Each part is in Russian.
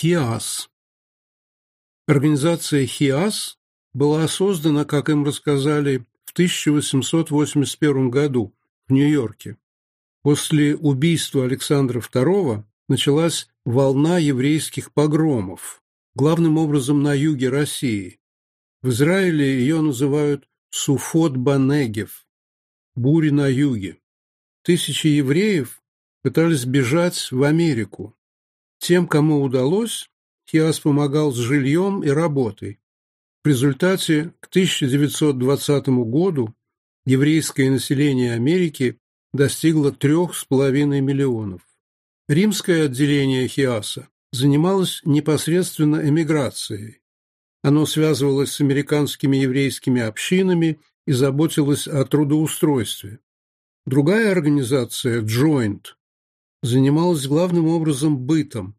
ХИАС. Организация ХИАС была создана, как им рассказали, в 1881 году в Нью-Йорке. После убийства Александра II началась волна еврейских погромов, главным образом на юге России. В Израиле ее называют Суфот-Банегев – буря на юге. Тысячи евреев пытались бежать в Америку, тем, кому удалось, Хиас помогал с жильем и работой. В результате к 1920 году еврейское население Америки достигло 3,5 миллионов. Римское отделение Хиаса занималось непосредственно эмиграцией. Оно связывалось с американскими еврейскими общинами и заботилось о трудоустройстве. Другая организация, Joint, занималась главным образом бытом,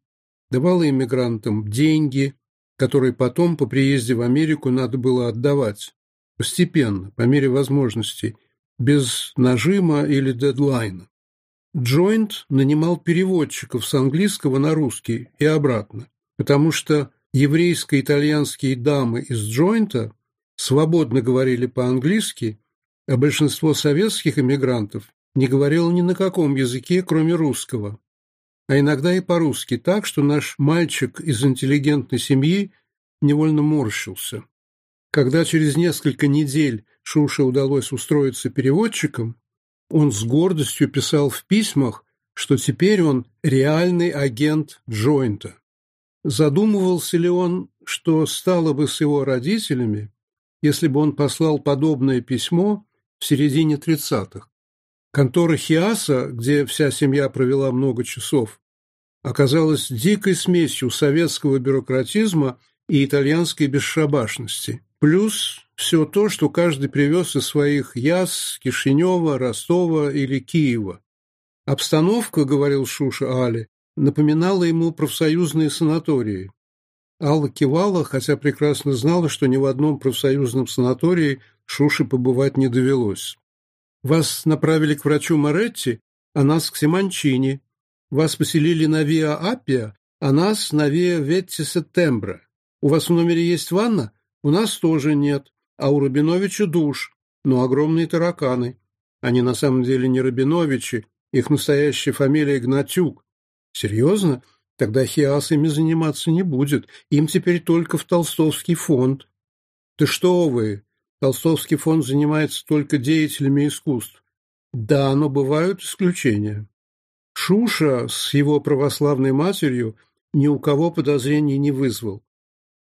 давала иммигрантам деньги, которые потом по приезде в Америку надо было отдавать, постепенно, по мере возможностей, без нажима или дедлайна. Джойнт нанимал переводчиков с английского на русский и обратно, потому что еврейско-итальянские дамы из Джойнта свободно говорили по-английски, а большинство советских эмигрантов не говорил ни на каком языке, кроме русского, а иногда и по-русски так, что наш мальчик из интеллигентной семьи невольно морщился. Когда через несколько недель Шуше удалось устроиться переводчиком, он с гордостью писал в письмах, что теперь он реальный агент Джойнта. Задумывался ли он, что стало бы с его родителями, если бы он послал подобное письмо в середине 30-х? Контора Хиаса, где вся семья провела много часов, оказалась дикой смесью советского бюрократизма и итальянской бесшабашности. Плюс все то, что каждый привез из своих яс, Кишинева, Ростова или Киева. Обстановка, говорил Шуша Али, напоминала ему профсоюзные санатории. Алла кивала, хотя прекрасно знала, что ни в одном профсоюзном санатории Шуше побывать не довелось. Вас направили к врачу Моретти, а нас к Симончини. Вас поселили на Виа Аппиа, а нас на Виа Ветти Тембра. У вас в номере есть ванна? У нас тоже нет. А у Рабиновича душ, но огромные тараканы. Они на самом деле не Рабиновичи, их настоящая фамилия Игнатюк. Серьезно? Тогда Хиас ими заниматься не будет. Им теперь только в Толстовский фонд. Ты что вы! Толстовский фонд занимается только деятелями искусств. Да, но бывают исключения. Шуша с его православной матерью ни у кого подозрений не вызвал.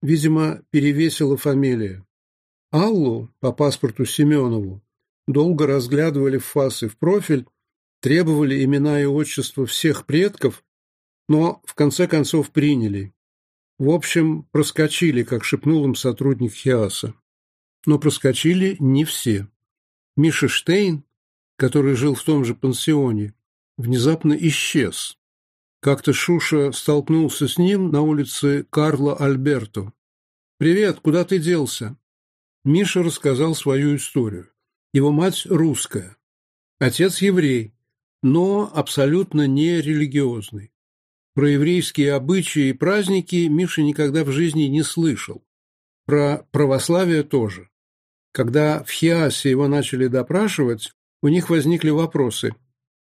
Видимо, перевесила фамилия. Аллу по паспорту Семенову долго разглядывали в фас и в профиль, требовали имена и отчества всех предков, но в конце концов приняли. В общем, проскочили, как шепнул им сотрудник Хиаса но проскочили не все. Миша Штейн, который жил в том же пансионе, внезапно исчез. Как-то Шуша столкнулся с ним на улице Карла Альберто. «Привет, куда ты делся?» Миша рассказал свою историю. Его мать русская, отец еврей, но абсолютно не религиозный. Про еврейские обычаи и праздники Миша никогда в жизни не слышал. Про православие тоже. Когда в Хиасе его начали допрашивать, у них возникли вопросы.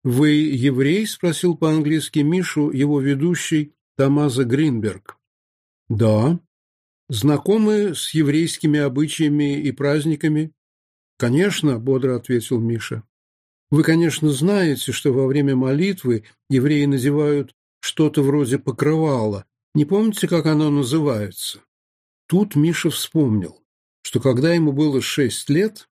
«Вы еврей?» – спросил по-английски Мишу его ведущий Тамаза Гринберг. «Да». «Знакомы с еврейскими обычаями и праздниками?» «Конечно», – бодро ответил Миша. «Вы, конечно, знаете, что во время молитвы евреи называют что-то вроде покрывала. Не помните, как оно называется?» Тут Миша вспомнил что когда ему было шесть лет,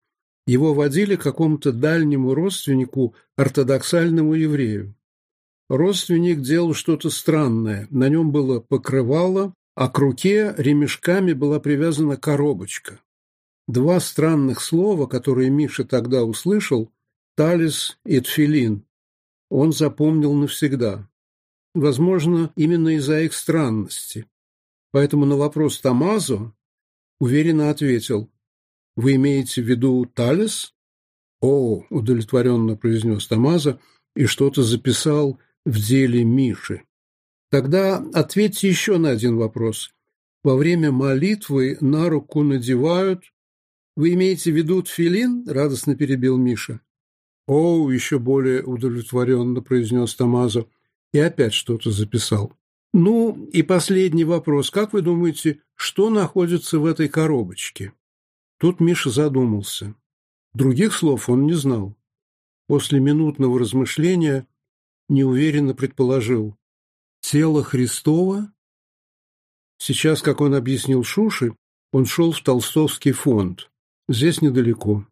его водили к какому-то дальнему родственнику, ортодоксальному еврею. Родственник делал что-то странное. На нем было покрывало, а к руке ремешками была привязана коробочка. Два странных слова, которые Миша тогда услышал, «талис» и «тфилин», он запомнил навсегда. Возможно, именно из-за их странности. Поэтому на вопрос Тамазо уверенно ответил. «Вы имеете в виду Талис?» «О!» – удовлетворенно произнес Тамаза и что-то записал в деле Миши. «Тогда ответьте еще на один вопрос. Во время молитвы на руку надевают...» «Вы имеете в виду тфилин?» – радостно перебил Миша. «О!» – еще более удовлетворенно произнес Тамаза и опять что-то записал. Ну, и последний вопрос. Как вы думаете, что находится в этой коробочке? Тут Миша задумался. Других слов он не знал. После минутного размышления неуверенно предположил. Тело Христова? Сейчас, как он объяснил Шуши, он шел в Толстовский фонд. Здесь недалеко.